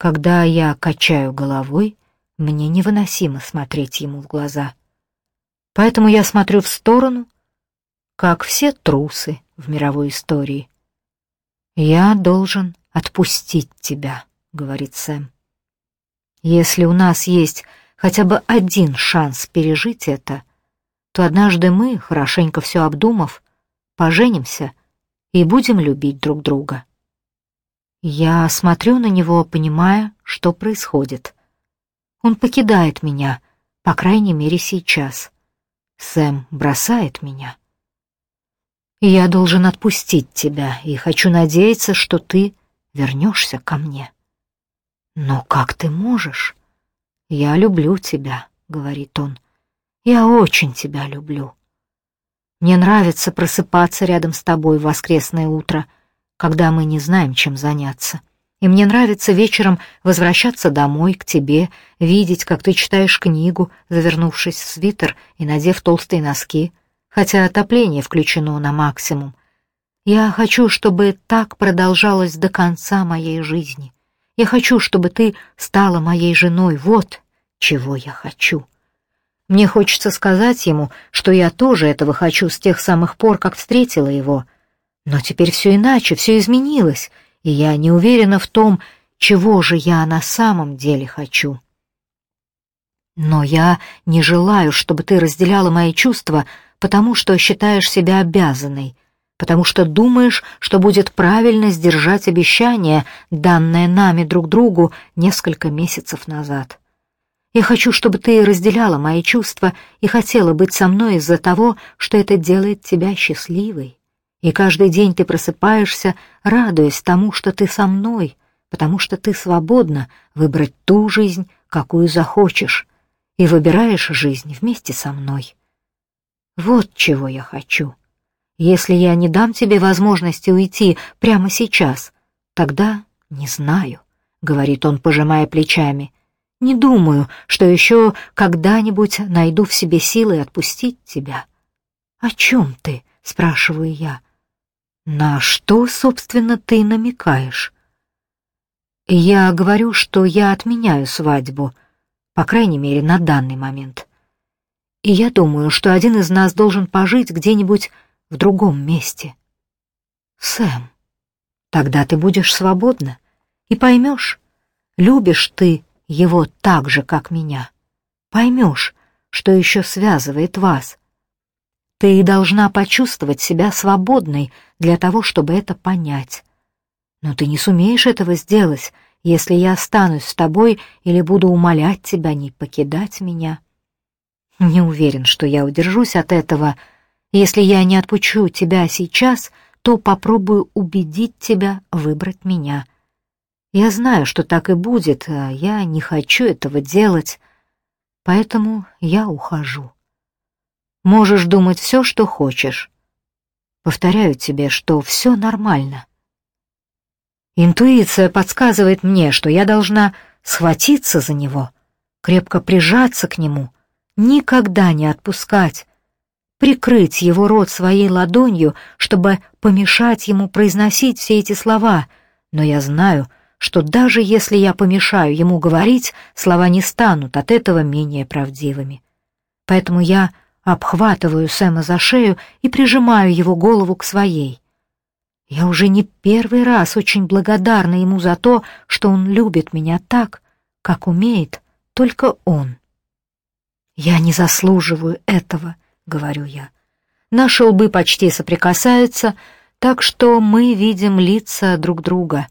Когда я качаю головой, мне невыносимо смотреть ему в глаза. Поэтому я смотрю в сторону, как все трусы в мировой истории. «Я должен отпустить тебя», — говорит Сэм. «Если у нас есть хотя бы один шанс пережить это, то однажды мы, хорошенько все обдумав, поженимся и будем любить друг друга». Я смотрю на него, понимая, что происходит. Он покидает меня, по крайней мере, сейчас. Сэм бросает меня. Я должен отпустить тебя, и хочу надеяться, что ты вернешься ко мне. Но как ты можешь? Я люблю тебя, говорит он. Я очень тебя люблю. Мне нравится просыпаться рядом с тобой в воскресное утро, когда мы не знаем, чем заняться. И мне нравится вечером возвращаться домой к тебе, видеть, как ты читаешь книгу, завернувшись в свитер и надев толстые носки, хотя отопление включено на максимум. Я хочу, чтобы так продолжалось до конца моей жизни. Я хочу, чтобы ты стала моей женой. Вот чего я хочу. Мне хочется сказать ему, что я тоже этого хочу с тех самых пор, как встретила его. Но теперь все иначе, все изменилось, и я не уверена в том, чего же я на самом деле хочу. Но я не желаю, чтобы ты разделяла мои чувства, потому что считаешь себя обязанной, потому что думаешь, что будет правильно сдержать обещание, данное нами друг другу несколько месяцев назад. Я хочу, чтобы ты разделяла мои чувства и хотела быть со мной из-за того, что это делает тебя счастливой. И каждый день ты просыпаешься, радуясь тому, что ты со мной, потому что ты свободна выбрать ту жизнь, какую захочешь, и выбираешь жизнь вместе со мной. Вот чего я хочу. Если я не дам тебе возможности уйти прямо сейчас, тогда не знаю, — говорит он, пожимая плечами. Не думаю, что еще когда-нибудь найду в себе силы отпустить тебя. О чем ты? — спрашиваю я. «На что, собственно, ты намекаешь?» «Я говорю, что я отменяю свадьбу, по крайней мере, на данный момент. И я думаю, что один из нас должен пожить где-нибудь в другом месте. Сэм, тогда ты будешь свободна и поймешь, любишь ты его так же, как меня. Поймешь, что еще связывает вас, ты должна почувствовать себя свободной для того, чтобы это понять. Но ты не сумеешь этого сделать, если я останусь с тобой или буду умолять тебя не покидать меня. Не уверен, что я удержусь от этого. Если я не отпущу тебя сейчас, то попробую убедить тебя выбрать меня. Я знаю, что так и будет, а я не хочу этого делать, поэтому я ухожу. Можешь думать все, что хочешь. Повторяю тебе, что все нормально. Интуиция подсказывает мне, что я должна схватиться за него, крепко прижаться к нему, никогда не отпускать, прикрыть его рот своей ладонью, чтобы помешать ему произносить все эти слова, но я знаю, что даже если я помешаю ему говорить, слова не станут от этого менее правдивыми. Поэтому я обхватываю Сэма за шею и прижимаю его голову к своей. Я уже не первый раз очень благодарна ему за то, что он любит меня так, как умеет только он. «Я не заслуживаю этого», — говорю я. Наши лбы почти соприкасаются, так что мы видим лица друг друга.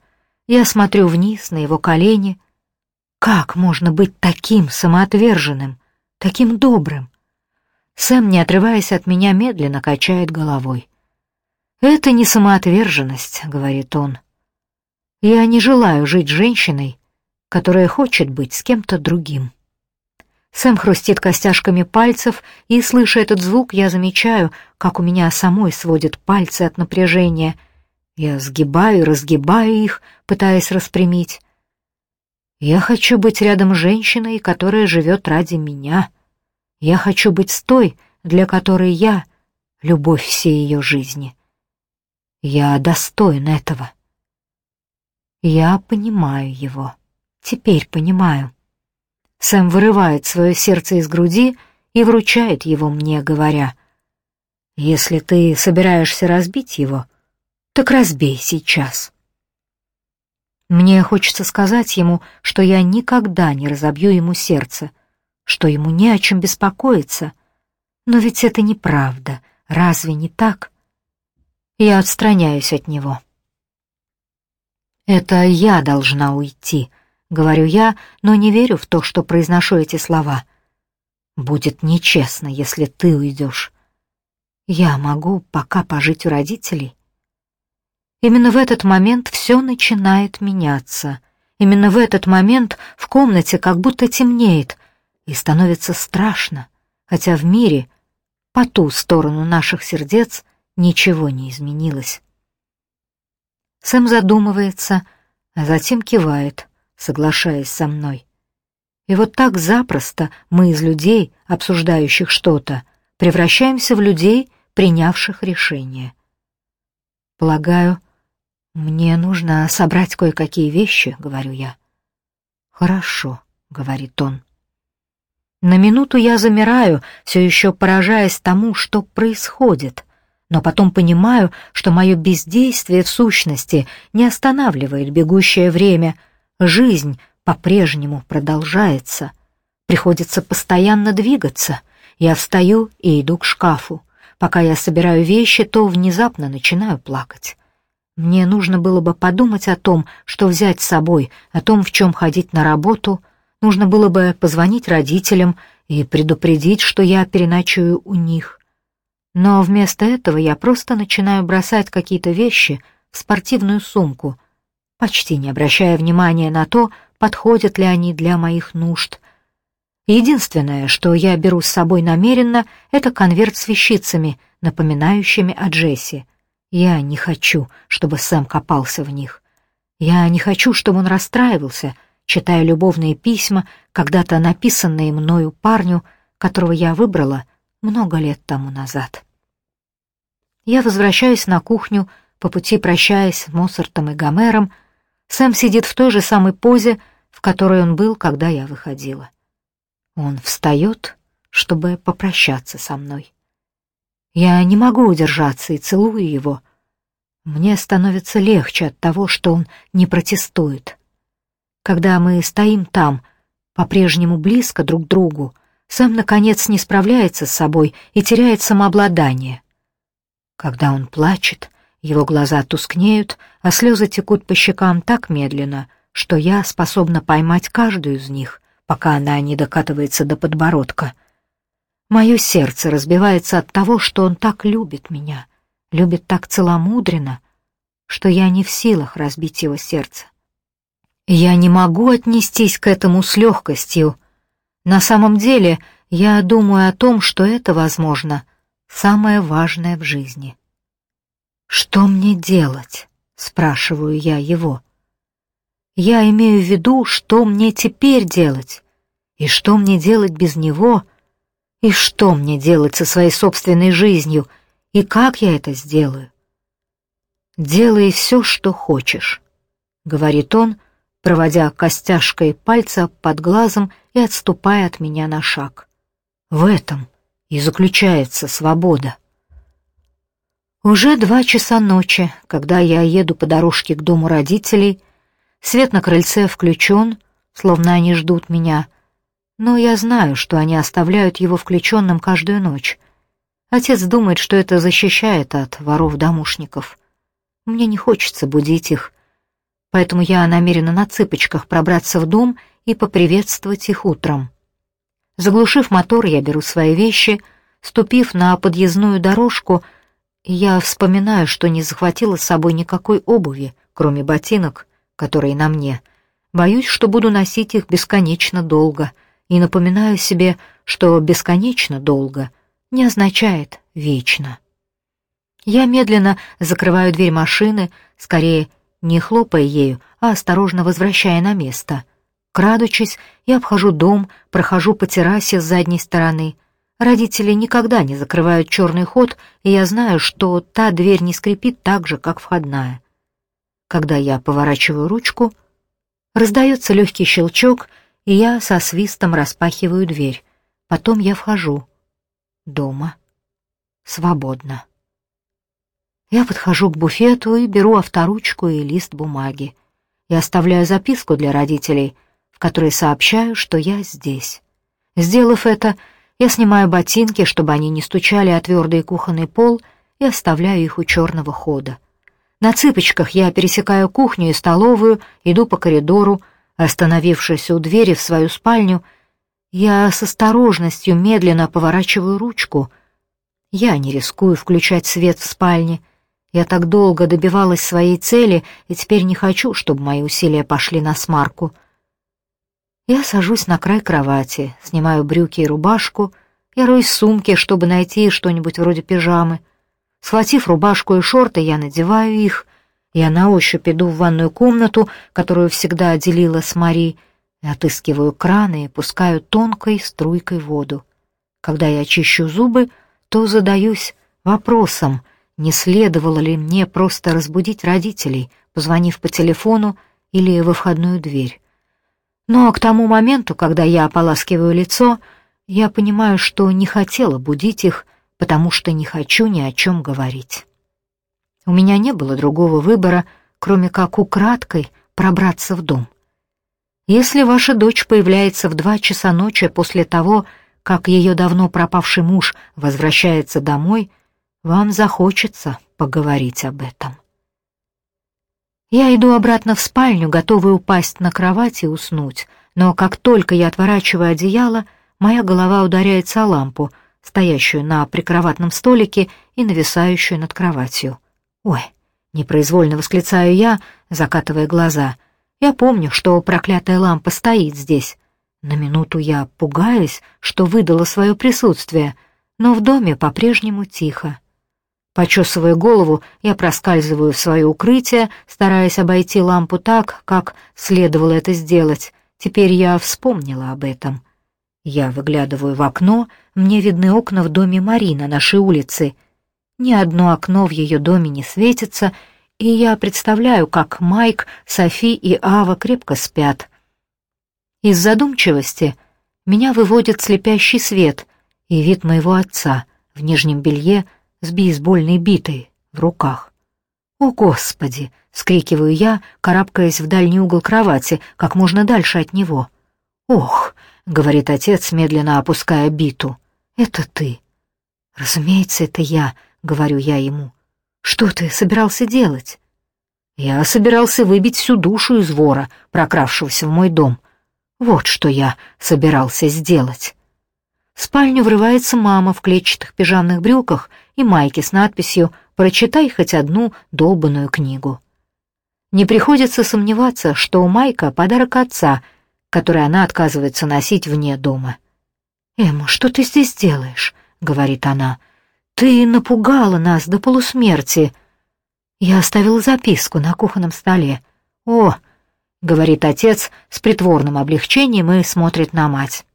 Я смотрю вниз на его колени. Как можно быть таким самоотверженным, таким добрым? Сэм, не отрываясь от меня, медленно качает головой. «Это не самоотверженность», — говорит он. «Я не желаю жить женщиной, которая хочет быть с кем-то другим». Сэм хрустит костяшками пальцев, и, слыша этот звук, я замечаю, как у меня самой сводят пальцы от напряжения. Я сгибаю и разгибаю их, пытаясь распрямить. Я хочу быть рядом с женщиной, которая живет ради меня, я хочу быть с той, для которой я — любовь всей ее жизни. Я достоин этого. Я понимаю его. Теперь понимаю. Сэм вырывает свое сердце из груди и вручает его мне, говоря, «Если ты собираешься разбить его, так разбей сейчас». Мне хочется сказать ему, что я никогда не разобью ему сердце, что ему не о чем беспокоиться. Но ведь это неправда, разве не так? Я отстраняюсь от него. «Это я должна уйти», — говорю я, но не верю в то, что произношу эти слова. «Будет нечестно, если ты уйдешь. Я могу пока пожить у родителей». Именно в этот момент все начинает меняться. Именно в этот момент в комнате как будто темнеет, и становится страшно, хотя в мире, по ту сторону наших сердец, ничего не изменилось. Сэм задумывается, а затем кивает, соглашаясь со мной. И вот так запросто мы из людей, обсуждающих что-то, превращаемся в людей, принявших решение. Полагаю, мне нужно собрать кое-какие вещи, говорю я. Хорошо, говорит он. На минуту я замираю, все еще поражаясь тому, что происходит но потом понимаю, что мое бездействие в сущности не останавливает бегущее время. Жизнь по-прежнему продолжается. Приходится постоянно двигаться. Я встаю и иду к шкафу. Пока я собираю вещи, то внезапно начинаю плакать. Мне нужно было бы подумать о том, что взять с собой, о том, в чем ходить на работу. Нужно было бы позвонить родителям и предупредить, что я переночую у них. Но вместо этого я просто начинаю бросать какие-то вещи в спортивную сумку, почти не обращая внимания на то, подходят ли они для моих нужд. Единственное, что я беру с собой намеренно, это конверт с вещицами, напоминающими о Джесси. Я не хочу, чтобы Сэм копался в них. Я не хочу, чтобы он расстраивался, читая любовные письма, когда-то написанные мною парню, которого я выбрала много лет тому назад. Я возвращаюсь на кухню, по пути прощаясь с Моцартом и Гомером. Сэм сидит в той же самой позе, в которой он был, когда я выходила. Он встает, чтобы попрощаться со мной. Я не могу удержаться и целую его. Мне становится легче от того, что он не протестует. Когда мы стоим там, по-прежнему близко друг к другу, сам, наконец, не справляется с собой и теряет самообладание. Когда он плачет, его глаза тускнеют, а слезы текут по щекам так медленно, что я способна поймать каждую из них, пока она не докатывается до подбородка. Мое сердце разбивается от того, что он так любит меня, любит так целомудренно, что я не в силах разбить его сердце. Я не могу отнестись к этому с легкостью, на самом деле, я думаю о том, что это, возможно, самое важное в жизни. «Что мне делать?» — спрашиваю я его. Я имею в виду, что мне теперь делать, и что мне делать без него, и что мне делать со своей собственной жизнью, и как я это сделаю. «Делай все, что хочешь», — говорит он, проводя костяшкой пальца под глазом и отступая от меня на шаг. В этом и заключается свобода. Уже два часа ночи, когда я еду по дорожке к дому родителей, свет на крыльце включен, словно они ждут меня, но я знаю, что они оставляют его включенным каждую ночь. Отец думает, что это защищает от воров-домушников. Мне не хочется будить их, поэтому я намерена на цыпочках пробраться в дом и поприветствовать их утром. Заглушив мотор, я беру свои вещи, ступив на подъездную дорожку, я вспоминаю, что не захватила с собой никакой обуви, кроме ботинок, которые на мне. Боюсь, что буду носить их бесконечно долго, и напоминаю себе, что бесконечно долго не означает вечно. Я медленно закрываю дверь машины, скорее не хлопая ею, а осторожно возвращая на место. Крадучись, я обхожу дом, прохожу по террасе с задней стороны. Родители никогда не закрывают черный ход, и я знаю, что та дверь не скрипит так же, как входная. Когда я поворачиваю ручку, Раздается легкий щелчок, и я со свистом распахиваю дверь. Потом я вхожу. Дома. Свободно. Я подхожу к буфету и беру авторучку и лист бумаги. Я оставляю записку для родителей, в которой сообщаю, что я здесь. Сделав это, я снимаю ботинки, чтобы они не стучали о твердый кухонный пол, и оставляю их у черного хода. На цыпочках я пересекаю кухню и столовую, иду по коридору, остановившись у двери в свою спальню, я с осторожностью медленно поворачиваю ручку. Я не рискую включать свет в спальне, я так долго добивалась своей цели, и теперь не хочу, чтобы мои усилия пошли на смарку. Я сажусь на край кровати, снимаю брюки и рубашку, я роюсь в сумке, чтобы найти что-нибудь вроде пижамы. Схватив рубашку и шорты, я надеваю их. Я на ощупь иду в ванную комнату, которую всегда отделила с Мари, и отыскиваю краны и пускаю тонкой струйкой воду. Когда я чищу зубы, то задаюсь вопросом, не следовало ли мне просто разбудить родителей, позвонив по телефону или во входную дверь. Но к тому моменту, когда я ополаскиваю лицо, я понимаю, что не хотела будить их, потому что не хочу ни о чем говорить. У меня не было другого выбора, кроме как украдкой пробраться в дом. Если ваша дочь появляется в два часа ночи после того, как ее давно пропавший муж возвращается домой, вам захочется поговорить об этом. Я иду обратно в спальню, готовый упасть на кровать и уснуть, но как только я отворачиваю одеяло, моя голова ударяется о лампу, стоящую на прикроватном столике и нависающую над кроватью. «Ой!» — непроизвольно восклицаю я, закатывая глаза. «Я помню, что проклятая лампа стоит здесь. На минуту я пугаюсь, что выдала свое присутствие, но в доме по-прежнему тихо. Почесывая голову, я проскальзываю в свое укрытие, стараясь обойти лампу так, как следовало это сделать. Теперь я вспомнила об этом. Я выглядываю в окно, мне видны окна в доме Мари на нашей улице. Ни одно окно в ее доме не светится, и я представляю, как Майк, Софи и Ава крепко спят. Из задумчивости меня выводит слепящий свет и вид моего отца в нижнем белье, с бейсбольной битой в руках. «О, Господи!» — скрикиваю я, карабкаясь в дальний угол кровати, как можно дальше от него. «Ох!» — говорит отец, медленно опуская биту. «Это ты!» «Разумеется, это я», — говорю я ему. «Что ты собирался делать?» «Я собирался выбить всю душу из вора, прокравшегося в мой дом. Вот что я собирался сделать». В спальню врывается мама в клетчатых пижамных брюках и майке с надписью «Прочитай хоть одну долбанную книгу». Не приходится сомневаться, что у Майка подарок отца, который она отказывается носить вне дома. «Эмма, что ты здесь делаешь?» — говорит она. «Ты напугала нас до полусмерти». Я оставила записку на кухонном столе. «О!» — говорит отец с притворным облегчением и смотрит на мать.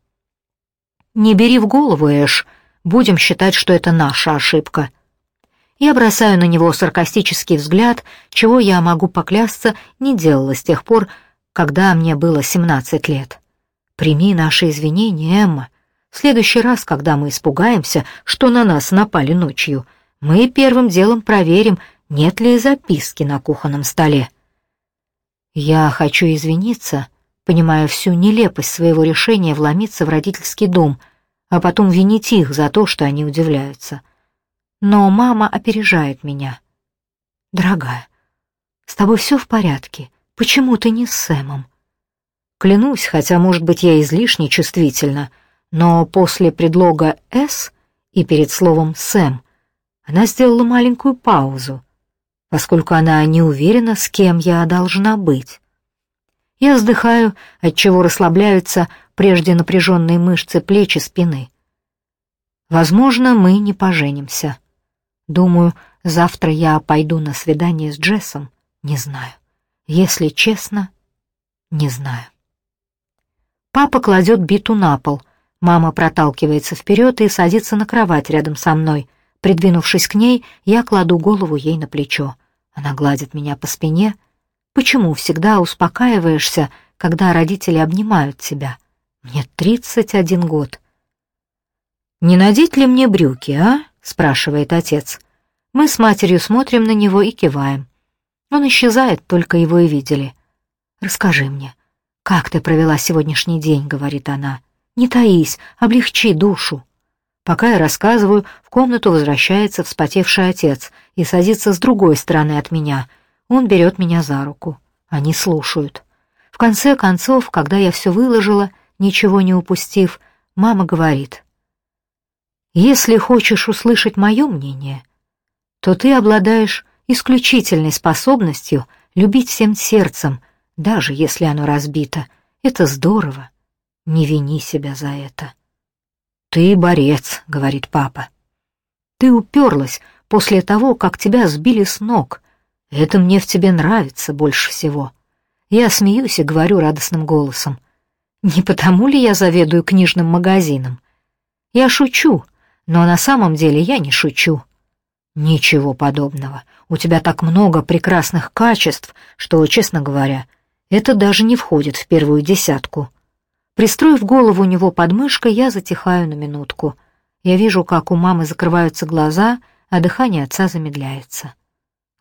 «Не бери в голову, Эш, будем считать, что это наша ошибка». Я бросаю на него саркастический взгляд, чего я могу поклясться, не делала с тех пор, когда мне было 17 лет. «Прими наши извинения, Эмма. В следующий раз, когда мы испугаемся, что на нас напали ночью, мы первым делом проверим, нет ли записки на кухонном столе». Я хочу извиниться, понимая всю нелепость своего решения вломиться в родительский дом, а потом винить их за то, что они удивляются. Но мама опережает меня. «Дорогая, с тобой все в порядке. Почему ты не с Сэмом?» Клянусь, хотя, может быть, я излишне чувствительна, но после предлога «с» и перед словом «сэм» она сделала маленькую паузу, поскольку она не уверена, с кем я должна быть. Я вздыхаю, отчего расслабляются прежде напряженные мышцы плеч и спины. Возможно, мы не поженимся. Думаю, завтра я пойду на свидание с Джессом. Не знаю. Если честно, не знаю. Папа кладет биту на пол. Мама проталкивается вперед и садится на кровать рядом со мной. Придвинувшись к ней, я кладу голову ей на плечо. Она гладит меня по спине, Почему всегда успокаиваешься, когда родители обнимают тебя. Мне тридцать один год. «Не надеть ли мне брюки, а?» — спрашивает отец. Мы с матерью смотрим на него и киваем. Он исчезает, только его и видели. «Расскажи мне, как ты провела сегодняшний день?» — говорит она. «Не таись, облегчи душу». Пока я рассказываю, в комнату возвращается вспотевший отец и садится с другой стороны от меня. Он берет меня за руку. Они слушают. В конце концов, когда я все выложила, ничего не упустив, мама говорит. «Если хочешь услышать мое мнение, то ты обладаешь исключительной способностью любить всем сердцем, даже если оно разбито. Это здорово. Не вини себя за это». «Ты борец», — говорит папа. «Ты уперлась после того, как тебя сбили с ног. Это мне в тебе нравится больше всего». Я смеюсь и говорю радостным голосом. «Не потому ли я заведую книжным магазином? Я шучу, но на самом деле я не шучу». «Ничего подобного. У тебя так много прекрасных качеств, что, честно говоря, это даже не входит в первую десятку». Пристроив голову у него под мышкой, я затихаю на минутку. Я вижу, как у мамы закрываются глаза, а дыхание отца замедляется.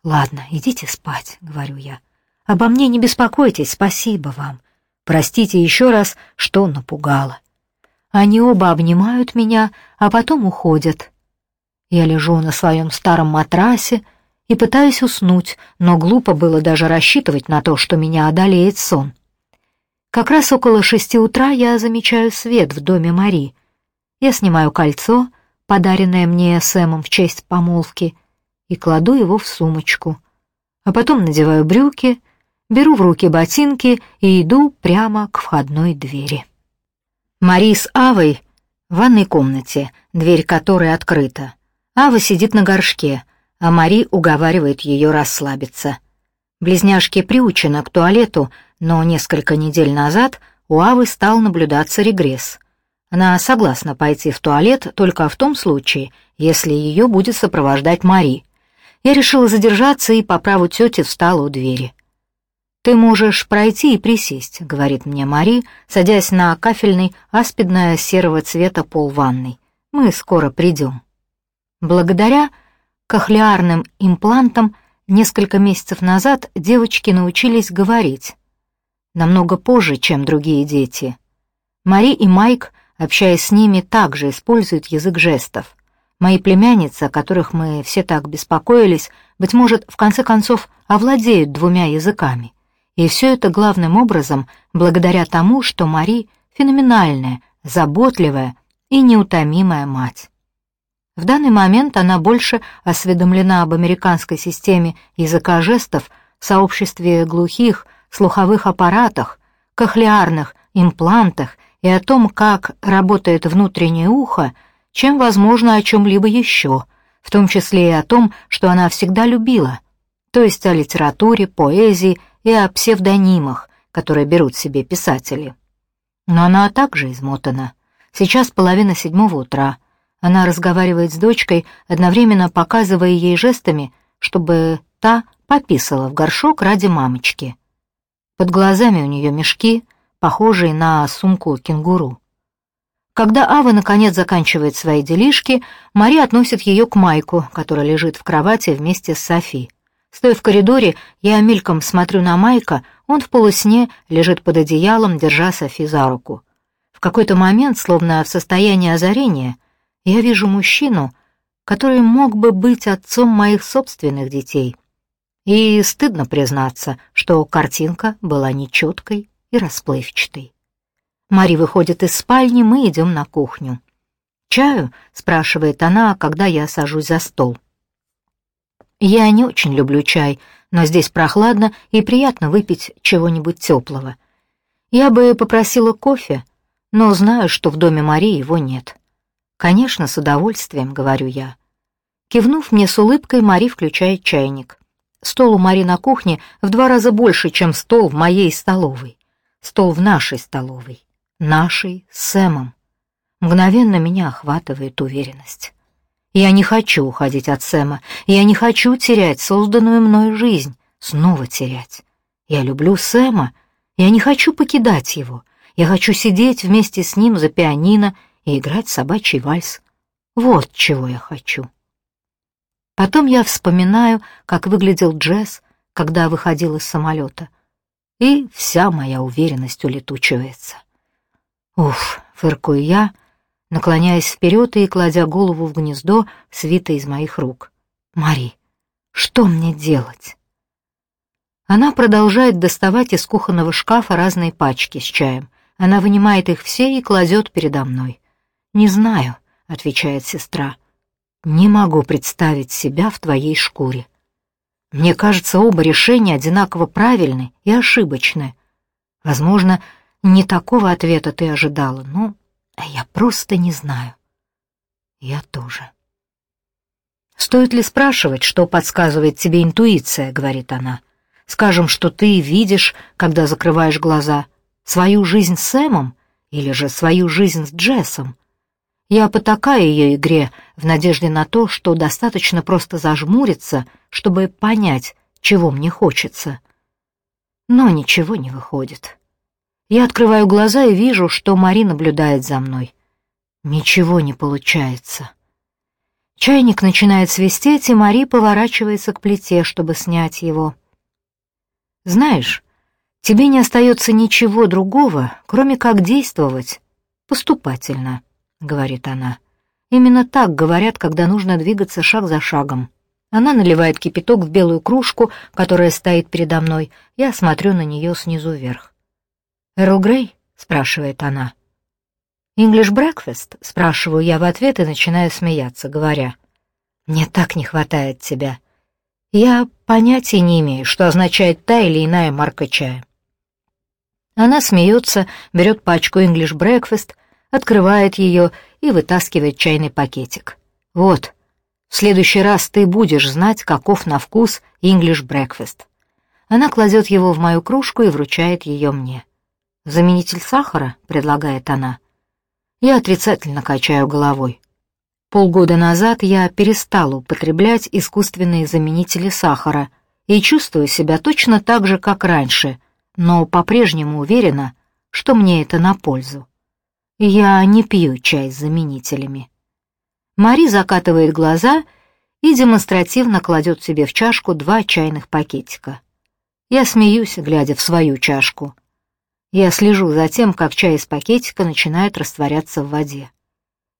«Ладно, идите спать», — говорю я. «Обо мне не беспокойтесь, спасибо вам. Простите еще раз, что напугало». Они оба обнимают меня, а потом уходят. Я лежу на своем старом матрасе и пытаюсь уснуть, но глупо было даже рассчитывать на то, что меня одолеет сон. Как раз около шести утра я замечаю свет в доме Мари. Я снимаю кольцо, подаренное мне Сэмом в честь помолвки, и кладу его в сумочку. А потом надеваю брюки, беру в руки ботинки и иду прямо к входной двери. Мари с Авой в ванной комнате, дверь которой открыта. Ава сидит на горшке, а Мари уговаривает ее расслабиться. Близняшки приучены к туалету, но несколько недель назад у Авы стал наблюдаться регресс. Она согласна пойти в туалет только в том случае, если ее будет сопровождать Мари. Я решила задержаться и по праву тети встала у двери. «Ты можешь пройти и присесть», — говорит мне Мари, садясь на кафельный аспидно-серого цвета пол ванной. «Мы скоро придем». Благодаря кохлеарным имплантам Несколько месяцев назад девочки научились говорить. Намного позже, чем другие дети. Мари и Майк, общаясь с ними, также используют язык жестов. Мои племянницы, о которых мы все так беспокоились, быть может, в конце концов, овладеют двумя языками. И все это главным образом благодаря тому, что Мари феноменальная, заботливая и неутомимая мать. В данный момент она больше осведомлена об американской системе языка жестов, сообществе глухих, слуховых аппаратах, кохлеарных имплантах и о том, как работает внутреннее ухо, чем, возможно, о чем-либо еще, в том числе и о том, что она всегда любила, то есть о литературе, поэзии и о псевдонимах, которые берут себе писатели. Но она также измотана. Сейчас половина седьмого утра — она разговаривает с дочкой, одновременно показывая ей жестами, чтобы та пописала в горшок ради мамочки. Под глазами у нее мешки, похожие на сумку кенгуру. Когда Ава наконец заканчивает свои делишки, Мари относит ее к Майку, который лежит в кровати вместе с Софи. Стоя в коридоре, я мельком смотрю на Майка, он в полусне лежит под одеялом, держа Софи за руку. В какой-то момент, словно в состоянии озарения, я вижу мужчину, который мог бы быть отцом моих собственных детей. И стыдно признаться, что картинка была нечеткой и расплывчатой. Мари выходит из спальни, мы идем на кухню. «Чаю?» — спрашивает она, когда я сажусь за стол. Я не очень люблю чай, но здесь прохладно и приятно выпить чего-нибудь теплого. Я бы попросила кофе, но знаю, что в доме Марии его нет. «Конечно, с удовольствием», — говорю я. Кивнув мне с улыбкой, Мари включает чайник. Стол у Мари на кухне в два раза больше, чем стол в моей столовой. Стол в нашей столовой. Нашей с Сэмом. Мгновенно меня охватывает уверенность. Я не хочу уходить от Сэма. Я не хочу терять созданную мной жизнь. Снова терять. Я люблю Сэма. Я не хочу покидать его. Я хочу сидеть вместе с ним за пианино и играть собачий вальс. Вот чего я хочу. Потом я вспоминаю, как выглядел Джесс, когда выходил из самолета, и вся моя уверенность улетучивается. Уф, фыркую я, наклоняясь вперед и кладя голову в гнездо, свитое из моих рук. Мари, что мне делать? Она продолжает доставать из кухонного шкафа разные пачки с чаем. Она вынимает их все и кладет передо мной. «Не знаю», — отвечает сестра. «Не могу представить себя в твоей шкуре. Мне кажется, оба решения одинаково правильны и ошибочны. Возможно, не такого ответа ты ожидала, но я просто не знаю. Я тоже. «Стоит ли спрашивать, что подсказывает тебе интуиция?» — говорит она. «Скажем, что ты видишь, когда закрываешь глаза, свою жизнь с Сэмом или же свою жизнь с Джессом. Я потакаю ее игре в надежде на то, что достаточно просто зажмуриться, чтобы понять, чего мне хочется. Но ничего не выходит. Я открываю глаза и вижу, что Мари наблюдает за мной. Ничего не получается. Чайник начинает свистеть, и Мари поворачивается к плите, чтобы снять его. «Знаешь, тебе не остается ничего другого, кроме как действовать поступательно», — говорит она. «Именно так говорят, когда нужно двигаться шаг за шагом. Она наливает кипяток в белую кружку, которая стоит передо мной. Я смотрю на нее снизу вверх. «Эрл Грей?» — спрашивает она. «English breakfast?» — спрашиваю я в ответ и начинаю смеяться, говоря. «Мне так не хватает тебя. Я понятия не имею, что означает та или иная марка чая». Она смеется, берет пачку English breakfast, открывает ее и вытаскивает чайный пакетик. «Вот, в следующий раз ты будешь знать, каков на вкус English breakfast. Она кладет его в мою кружку и вручает ее мне. «Заменитель сахара?» — предлагает она. Я отрицательно качаю головой. Полгода назад я перестала употреблять искусственные заменители сахара и чувствую себя точно так же, как раньше, но по-прежнему уверена, что мне это на пользу. Я не пью чай с заменителями. Мари закатывает глаза и демонстративно кладет себе в чашку два чайных пакетика. Я смеюсь, глядя в свою чашку. Я слежу за тем, как чай из пакетика начинает растворяться в воде.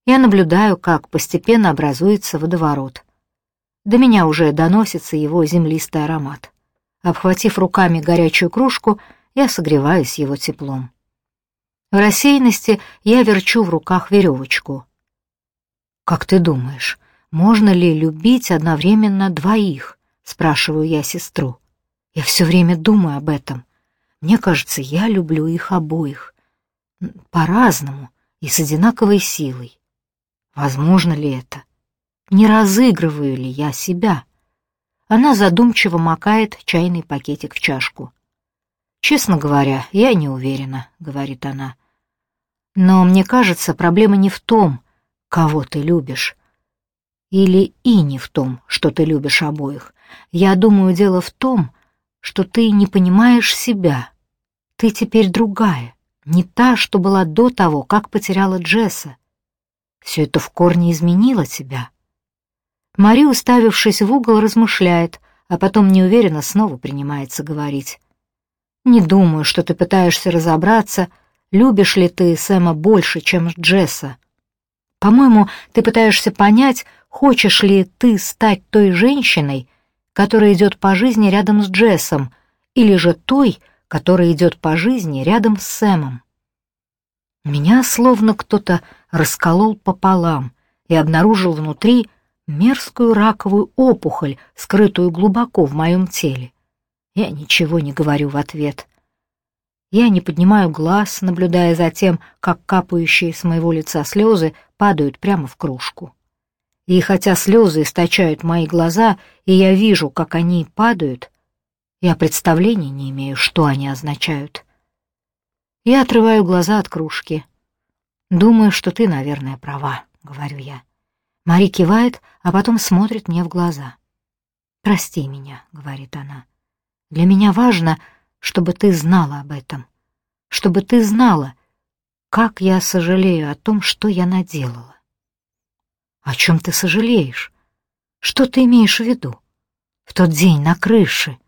Я наблюдаю, как постепенно образуется водоворот. До меня уже доносится его землистый аромат. Обхватив руками горячую кружку, я согреваюсь его теплом. В рассеянности я верчу в руках веревочку. «Как ты думаешь, можно ли любить одновременно двоих?» — спрашиваю я сестру. «Я все время думаю об этом. Мне кажется, я люблю их обоих. По-разному и с одинаковой силой. Возможно ли это? Не разыгрываю ли я себя?» Она задумчиво макает чайный пакетик в чашку. «Честно говоря, я не уверена», — говорит она. «Но мне кажется, проблема не в том, кого ты любишь. Или и не в том, что ты любишь обоих. Я думаю, дело в том, что ты не понимаешь себя. Ты теперь другая, не та, что была до того, как потеряла Джесса. Все это в корне изменило тебя. Мари, уставившись в угол, размышляет, а потом неуверенно снова принимается говорить. «Не думаю, что ты пытаешься разобраться, любишь ли ты Сэма больше, чем Джесса. По-моему, ты пытаешься понять, хочешь ли ты стать той женщиной, которая идет по жизни рядом с Джессом, или же той, которая идет по жизни рядом с Сэмом. Меня словно кто-то расколол пополам и обнаружил внутри мерзкую раковую опухоль, скрытую глубоко в моем теле. Я ничего не говорю в ответ. Я не поднимаю глаз, наблюдая за тем, как капающие с моего лица слезы падают прямо в кружку. И хотя слезы источают мои глаза, и я вижу, как они падают, я представления не имею, что они означают. Я отрываю глаза от кружки. «Думаю, что ты, наверное, права», — говорю я. Мари кивает, а потом смотрит мне в глаза. «Прости меня», — говорит она. «Для меня важно, чтобы ты знала об этом, чтобы ты знала, как я сожалею о том, что я наделала. О чем ты сожалеешь? Что ты имеешь в виду? В тот день на крыше,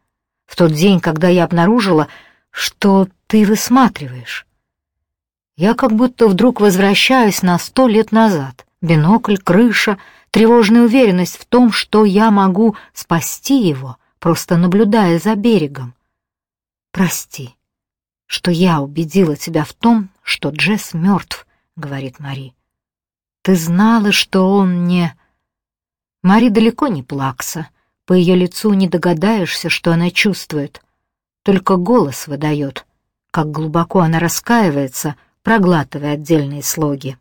в тот день, когда я обнаружила, что ты высматриваешь. Я как будто вдруг возвращаюсь на сто лет назад. Бинокль, крыша, тревожная уверенность в том, что я могу спасти его, просто наблюдая за берегом. Прости, что я убедила тебя в том, что Джесс мертв, — говорит Мари. Ты знала, что он не... Мари далеко не плакса. По ее лицу не догадаешься, что она чувствует. Только голос выдает, как глубоко она раскаивается, проглатывая отдельные слоги.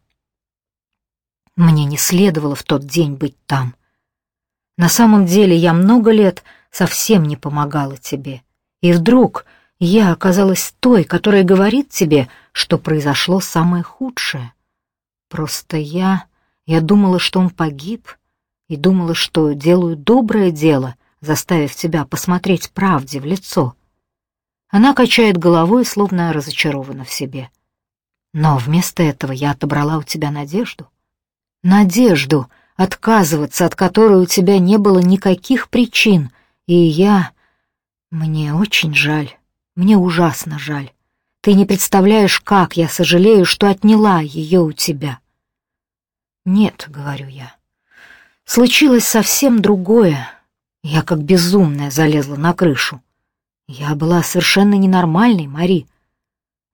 Мне не следовало в тот день быть там. На самом деле я много лет совсем не помогала тебе. И вдруг я оказалась той, которая говорит тебе, что произошло самое худшее. Просто я... Я думала, что он погиб, и думала, что делаю доброе дело, заставив тебя посмотреть правде в лицо. Она качает головой, словно разочарована в себе. Но вместо этого я отобрала у тебя надежду. Надежду, отказываться от которой у тебя не было никаких причин, и я... Мне очень жаль, мне ужасно жаль. Ты не представляешь, как я сожалею, что отняла ее у тебя. Нет, говорю я. Случилось совсем другое. Я как безумная залезла на крышу. Я была совершенно ненормальной, Мари.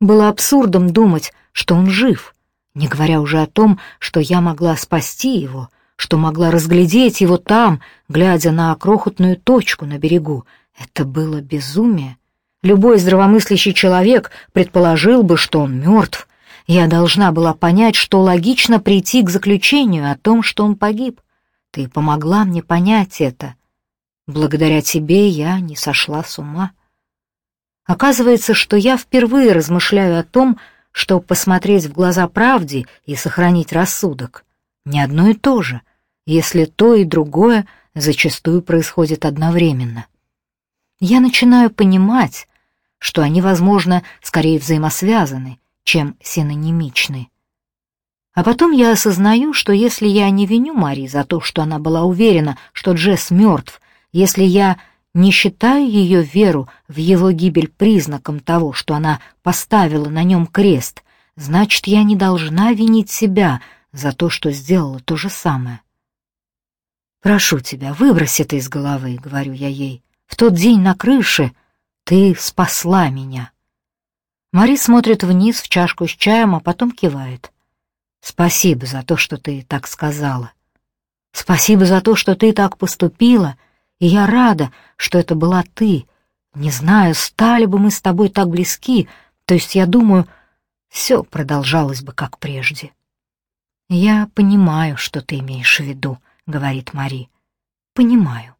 Было абсурдом думать, что он жив, не говоря уже о том, что я могла спасти его, что могла разглядеть его там, глядя на крохотную точку на берегу. Это было безумие. Любой здравомыслящий человек предположил бы, что он мертв. Я должна была понять, что логично прийти к заключению о том, что он погиб. Ты помогла мне понять это. Благодаря тебе я не сошла с ума. Оказывается, что я впервые размышляю о том, что посмотреть в глаза правде и сохранить рассудок — не одно и то же, если то и другое зачастую происходит одновременно. Я начинаю понимать, что они, возможно, скорее взаимосвязаны, чем синонимичны. А потом я осознаю, что если я не виню Мари за то, что она была уверена, что Джесс мертв, если я не считаю ее веру в его гибель признаком того, что она поставила на нем крест, значит, я не должна винить себя за то, что сделала то же самое. «Прошу тебя, выбрось это из головы», — говорю я ей. «В тот день на крыше ты спасла меня». Мари смотрит вниз в чашку с чаем, а потом кивает. «Спасибо за то, что ты так сказала. Спасибо за то, что ты так поступила, и я рада, что это была ты. Не знаю, стали бы мы с тобой так близки, то есть, я думаю, все продолжалось бы как прежде». «Я понимаю, что ты имеешь в виду», — говорит Мари. «Понимаю».